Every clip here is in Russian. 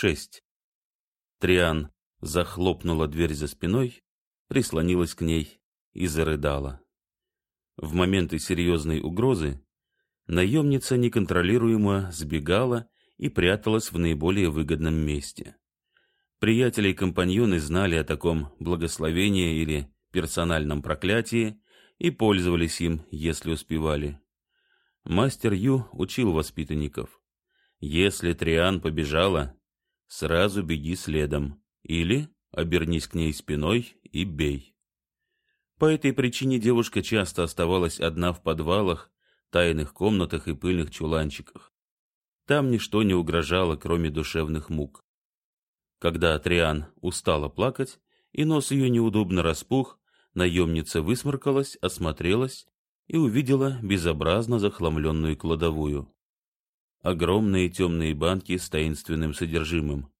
6. Триан захлопнула дверь за спиной, прислонилась к ней и зарыдала. В моменты серьезной угрозы наемница неконтролируемо сбегала и пряталась в наиболее выгодном месте. Приятели и компаньоны знали о таком благословении или персональном проклятии и пользовались им, если успевали. Мастер Ю учил воспитанников. Если Триан побежала, сразу беги следом или обернись к ней спиной и бей. По этой причине девушка часто оставалась одна в подвалах, тайных комнатах и пыльных чуланчиках. Там ничто не угрожало, кроме душевных мук. Когда Триан устала плакать, и нос ее неудобно распух, наемница высморкалась, осмотрелась и увидела безобразно захламленную кладовую. Огромные темные банки с таинственным содержимым.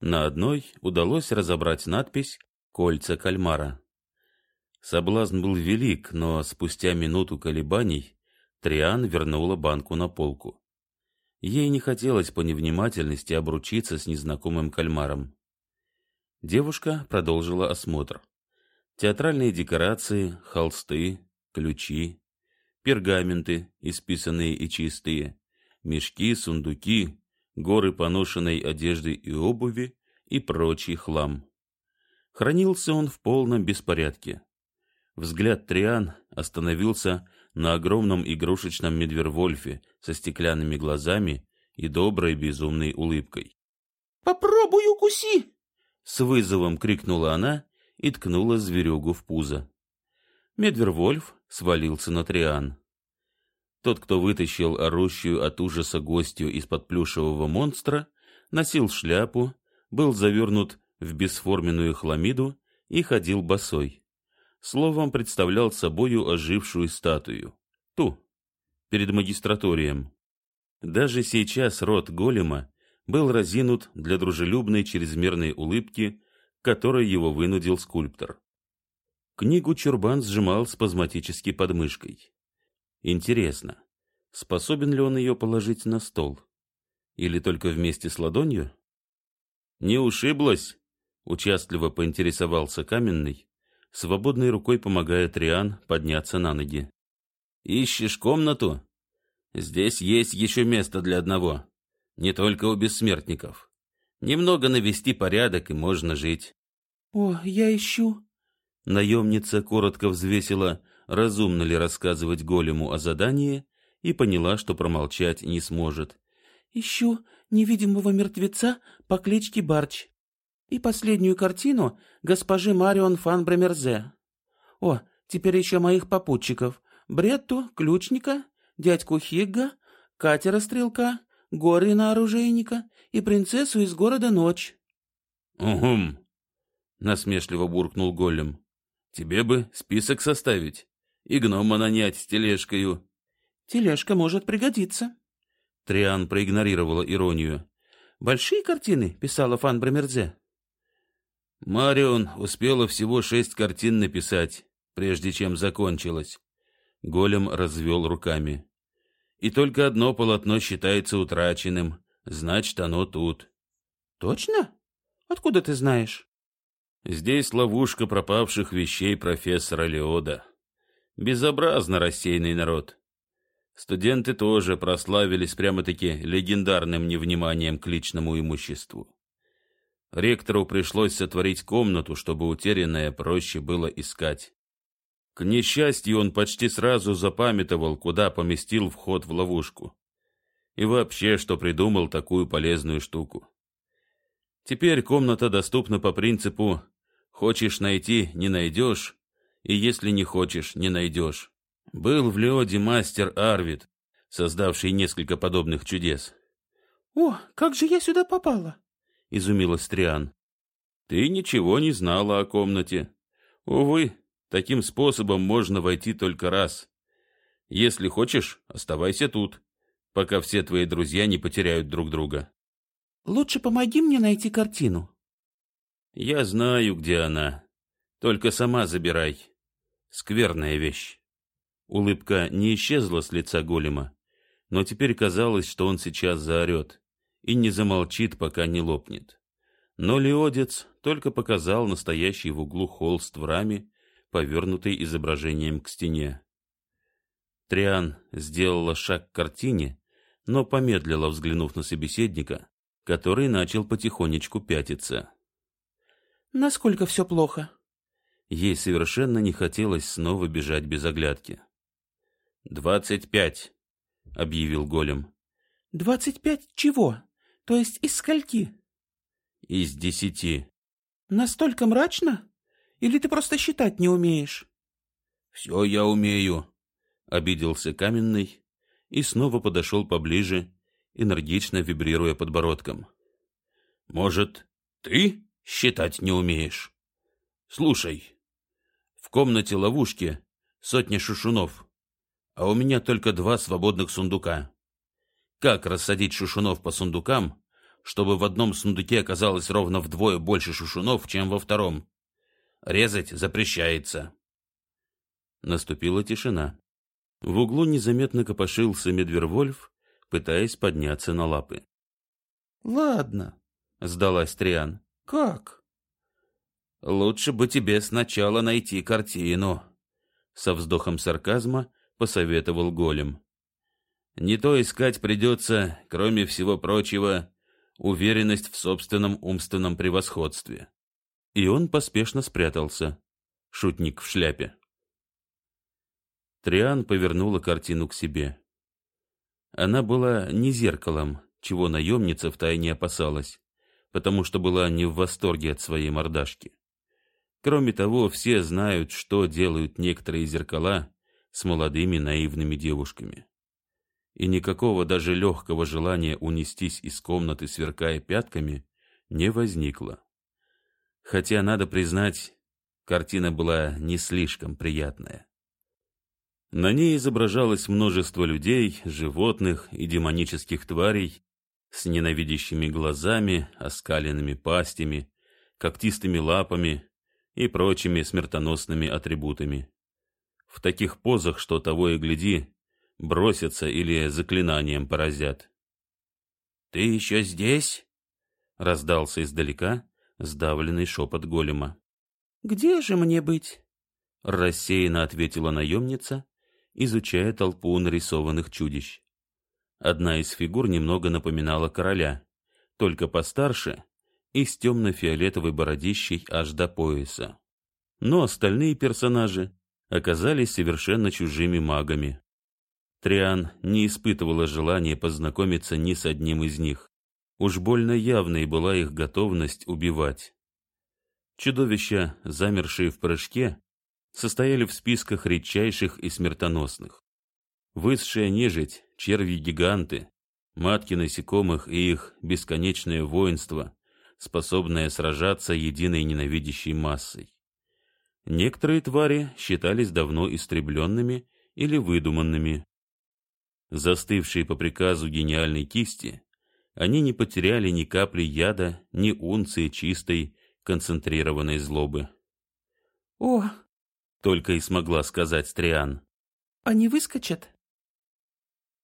На одной удалось разобрать надпись «Кольца кальмара». Соблазн был велик, но спустя минуту колебаний Триан вернула банку на полку. Ей не хотелось по невнимательности обручиться с незнакомым кальмаром. Девушка продолжила осмотр. Театральные декорации, холсты, ключи, пергаменты, исписанные и чистые, мешки, сундуки, горы поношенной одежды и обуви и прочий хлам. Хранился он в полном беспорядке. Взгляд Триан остановился на огромном игрушечном медвервольфе со стеклянными глазами и доброй безумной улыбкой. «Попробуй укуси!» С вызовом крикнула она и ткнула зверюгу в пузо. Медвервольф свалился на Триан. Тот, кто вытащил орущую от ужаса гостью из-под плюшевого монстра, носил шляпу, был завернут в бесформенную хламиду и ходил босой словом представлял собою ожившую статую. Ту, перед магистраторием. Даже сейчас рот голема был разинут для дружелюбной чрезмерной улыбки, которой его вынудил скульптор. Книгу Чурбан сжимал спазматически под мышкой. Интересно, способен ли он ее положить на стол? Или только вместе с ладонью? Не ушиблась? Участливо поинтересовался Каменный, свободной рукой помогая Триан подняться на ноги. «Ищешь комнату? Здесь есть еще место для одного, не только у бессмертников. Немного навести порядок, и можно жить». «О, я ищу...» Наемница коротко взвесила, разумно ли рассказывать голему о задании, и поняла, что промолчать не сможет. «Ищу невидимого мертвеца по кличке Барч и последнюю картину госпожи Марион фан Бремерзе. О, теперь еще моих попутчиков. Бретту, ключника, дядьку Хигга, катера стрелка, Горина оружейника и принцессу из города Ночь. «Угум!» — насмешливо буркнул голем. «Тебе бы список составить и гнома нанять с тележкою». «Тележка может пригодиться». Триан проигнорировала иронию. «Большие картины?» — писала Фан Бремерзе. Марион успела всего шесть картин написать, прежде чем закончилась. Голем развел руками. И только одно полотно считается утраченным, значит, оно тут. Точно? Откуда ты знаешь? Здесь ловушка пропавших вещей профессора Леода. Безобразно рассеянный народ. Студенты тоже прославились прямо-таки легендарным невниманием к личному имуществу. Ректору пришлось сотворить комнату, чтобы утерянное проще было искать. К несчастью, он почти сразу запамятовал, куда поместил вход в ловушку. И вообще, что придумал такую полезную штуку. Теперь комната доступна по принципу «хочешь найти – не найдешь, и если не хочешь – не найдешь». Был в Леоде мастер Арвид, создавший несколько подобных чудес. «О, как же я сюда попала?» изумилась Триан. Ты ничего не знала о комнате. Увы, таким способом можно войти только раз. Если хочешь, оставайся тут, пока все твои друзья не потеряют друг друга. Лучше помоги мне найти картину. Я знаю, где она. Только сама забирай. Скверная вещь. Улыбка не исчезла с лица голема, но теперь казалось, что он сейчас заорет и не замолчит, пока не лопнет. Но Леодец только показал настоящий в углу холст в раме, повернутый изображением к стене. Триан сделала шаг к картине, но помедлила, взглянув на собеседника, который начал потихонечку пятиться. «Насколько все плохо?» Ей совершенно не хотелось снова бежать без оглядки. «Двадцать пять», — объявил голем. «Двадцать пять чего? То есть из скольки?» «Из десяти». «Настолько мрачно? Или ты просто считать не умеешь?» «Все я умею», — обиделся каменный и снова подошел поближе, энергично вибрируя подбородком. «Может, ты считать не умеешь? Слушай, комнате ловушки сотня шушунов, а у меня только два свободных сундука. Как рассадить шушунов по сундукам, чтобы в одном сундуке оказалось ровно вдвое больше шушунов, чем во втором? Резать запрещается». Наступила тишина. В углу незаметно копошился Медвервольф, пытаясь подняться на лапы. «Ладно», — сдалась Триан. «Как?» «Лучше бы тебе сначала найти картину», — со вздохом сарказма посоветовал голем. «Не то искать придется, кроме всего прочего, уверенность в собственном умственном превосходстве». И он поспешно спрятался, шутник в шляпе. Триан повернула картину к себе. Она была не зеркалом, чего наемница втайне опасалась, потому что была не в восторге от своей мордашки. Кроме того, все знают, что делают некоторые зеркала с молодыми наивными девушками. И никакого даже легкого желания унестись из комнаты, сверкая пятками, не возникло. Хотя, надо признать, картина была не слишком приятная. На ней изображалось множество людей, животных и демонических тварей с ненавидящими глазами, оскаленными пастями, когтистыми лапами и прочими смертоносными атрибутами. В таких позах, что того и гляди, бросятся или заклинанием поразят. «Ты еще здесь?» — раздался издалека сдавленный шепот голема. «Где же мне быть?» — рассеянно ответила наемница изучая толпу нарисованных чудищ. Одна из фигур немного напоминала короля, только постарше и с темно-фиолетовой бородищей аж до пояса. Но остальные персонажи оказались совершенно чужими магами. Триан не испытывала желания познакомиться ни с одним из них. Уж больно явной была их готовность убивать. Чудовища, замершие в прыжке, состояли в списках редчайших и смертоносных. Высшая нежить, черви-гиганты, матки насекомых и их бесконечное воинство, способное сражаться единой ненавидящей массой. Некоторые твари считались давно истребленными или выдуманными. Застывшие по приказу гениальной кисти, они не потеряли ни капли яда, ни унции чистой, концентрированной злобы. «О, только и смогла сказать Стриан. Они выскочат?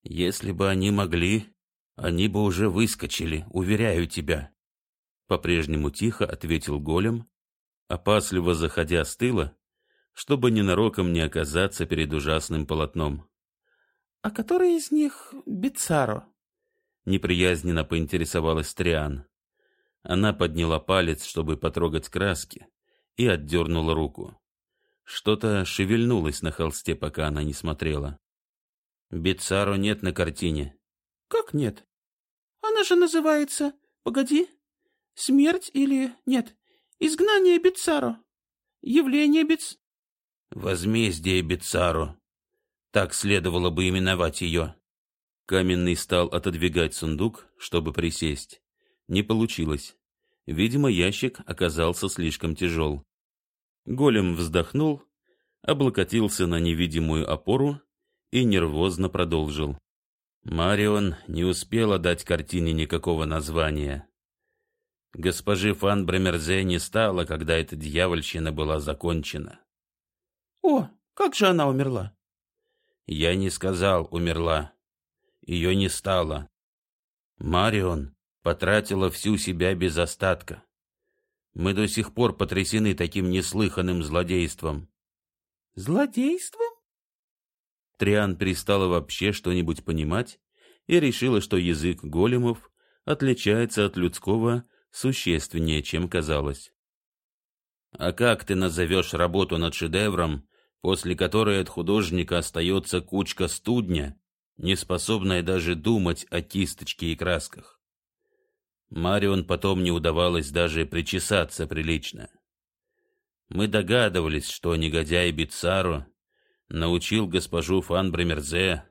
Если бы они могли, они бы уже выскочили, уверяю тебя. По-прежнему тихо ответил голем, опасливо заходя с тыла, чтобы ненароком не оказаться перед ужасным полотном. «А который из них Бицаро?» Неприязненно поинтересовалась Стриан. Она подняла палец, чтобы потрогать краски, и отдернула руку. Что-то шевельнулось на холсте, пока она не смотрела. Бицаро нет на картине. Как нет? Она же называется... Погоди. Смерть или... Нет. Изгнание Бицаро. Явление Биц... Возмездие Бицаро. Так следовало бы именовать ее. Каменный стал отодвигать сундук, чтобы присесть. Не получилось. Видимо, ящик оказался слишком тяжел. Голем вздохнул, облокотился на невидимую опору и нервозно продолжил. Марион не успела дать картине никакого названия. Госпожи Фан Бремерзе не стало, когда эта дьявольщина была закончена. «О, как же она умерла?» «Я не сказал, умерла. Ее не стало. Марион потратила всю себя без остатка. Мы до сих пор потрясены таким неслыханным злодейством. Злодейством? Триан перестала вообще что-нибудь понимать и решила, что язык големов отличается от людского существеннее, чем казалось. А как ты назовешь работу над шедевром, после которой от художника остается кучка студня, не способная даже думать о кисточке и красках? Марион потом не удавалось даже причесаться прилично. Мы догадывались, что негодяй Бицаро научил госпожу Фанбремерзе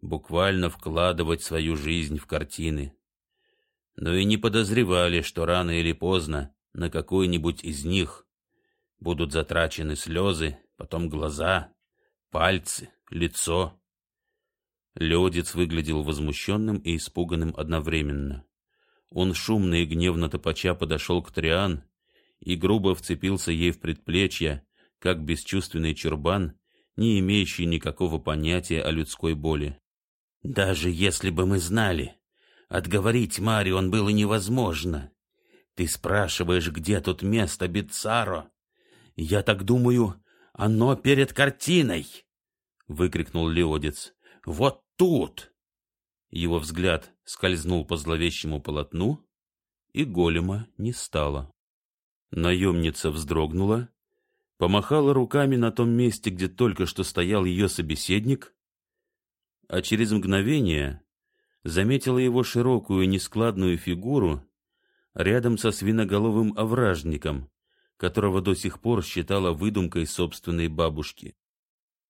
буквально вкладывать свою жизнь в картины. Но и не подозревали, что рано или поздно на какой-нибудь из них будут затрачены слезы, потом глаза, пальцы, лицо. Леодец выглядел возмущенным и испуганным одновременно. Он шумно и гневно топача подошел к Триан и грубо вцепился ей в предплечье, как бесчувственный чурбан, не имеющий никакого понятия о людской боли. «Даже если бы мы знали, отговорить Марион было невозможно. Ты спрашиваешь, где тут место Бицаро? Я так думаю, оно перед картиной!» — выкрикнул Леодец. «Вот тут!» Его взгляд скользнул по зловещему полотну, и голема не стало. Наемница вздрогнула, помахала руками на том месте, где только что стоял ее собеседник, а через мгновение заметила его широкую нескладную фигуру рядом со свиноголовым овражником, которого до сих пор считала выдумкой собственной бабушки.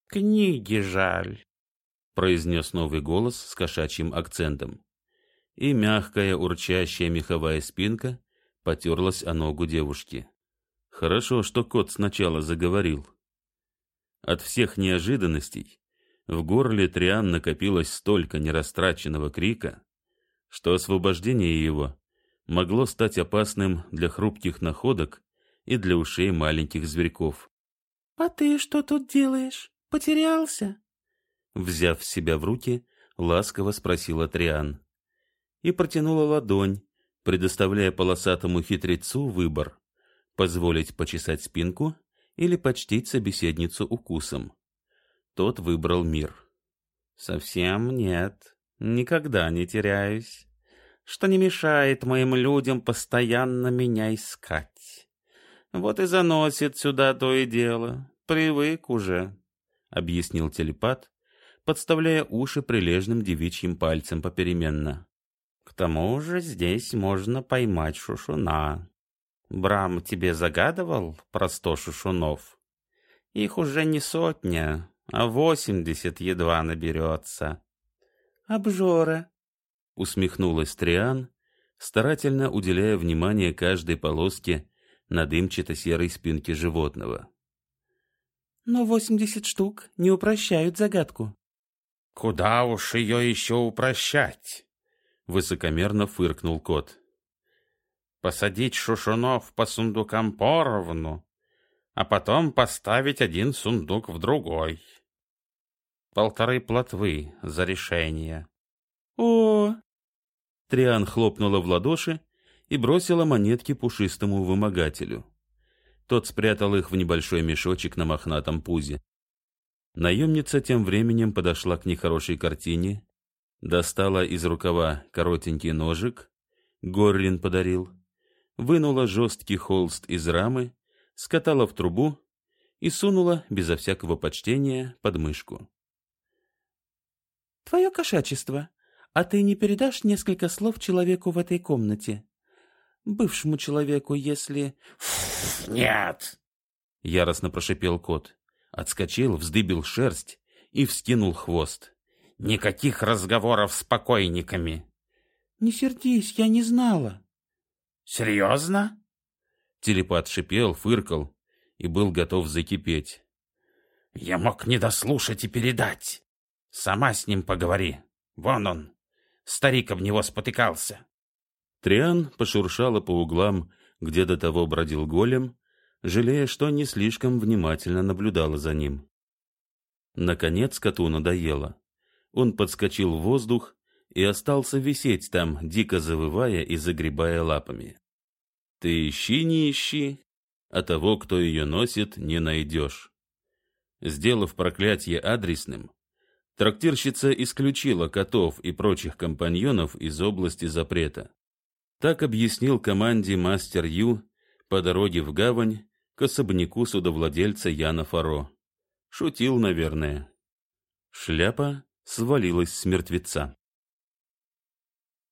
«Книги жаль», — произнес новый голос с кошачьим акцентом. И мягкая, урчащая меховая спинка потерлась о ногу девушки. Хорошо, что кот сначала заговорил. От всех неожиданностей в горле Триан накопилось столько нерастраченного крика, что освобождение его могло стать опасным для хрупких находок и для ушей маленьких зверьков. — А ты что тут делаешь? Потерялся? Взяв себя в руки, ласково спросила Триан. И протянула ладонь, предоставляя полосатому хитрецу выбор — позволить почесать спинку или почтить собеседницу укусом. Тот выбрал мир. «Совсем нет, никогда не теряюсь, что не мешает моим людям постоянно меня искать. Вот и заносит сюда то и дело, привык уже», — объяснил телепат, подставляя уши прилежным девичьим пальцем попеременно. К тому же здесь можно поймать шушуна. Брам тебе загадывал про сто шушунов? Их уже не сотня, восемьдесят едва наберется. Обжора, усмехнулась Триан, старательно уделяя внимание каждой полоске на дымчато-серой спинке животного. Но восемьдесят штук не упрощают загадку. Куда уж ее еще упрощать? Высокомерно фыркнул кот. Посадить шушунов по сундукам поровну, а потом поставить один сундук в другой. Полторы плотвы за решение. О! Триан хлопнула в ладоши и бросила монетки пушистому вымогателю. Тот спрятал их в небольшой мешочек на мохнатом пузе. Наемница тем временем подошла к нехорошей картине, достала из рукава коротенький ножик, Горлин подарил, вынула жесткий холст из рамы, скатала в трубу и сунула, безо всякого почтения, под мышку. «Твое кошачество, а ты не передашь несколько слов человеку в этой комнате? Бывшему человеку, если...» «Нет!» — яростно прошипел кот отскочил, вздыбил шерсть и вскинул хвост. «Никаких разговоров с покойниками!» «Не сердись, я не знала!» «Серьезно?» Телепат шипел, фыркал и был готов закипеть. «Я мог не дослушать и передать. Сама с ним поговори. Вон он. Старик об него спотыкался». Триан пошуршала по углам, где до того бродил голем, жалея, что не слишком внимательно наблюдала за ним. Наконец коту надоело. Он подскочил в воздух и остался висеть там, дико завывая и загребая лапами. Ты ищи, не ищи, а того, кто ее носит, не найдешь. Сделав проклятие адресным, трактирщица исключила котов и прочих компаньонов из области запрета. Так объяснил команде мастер Ю по дороге в гавань к особняку судовладельца Яна Фаро. Шутил, наверное. Шляпа свалилась с мертвеца.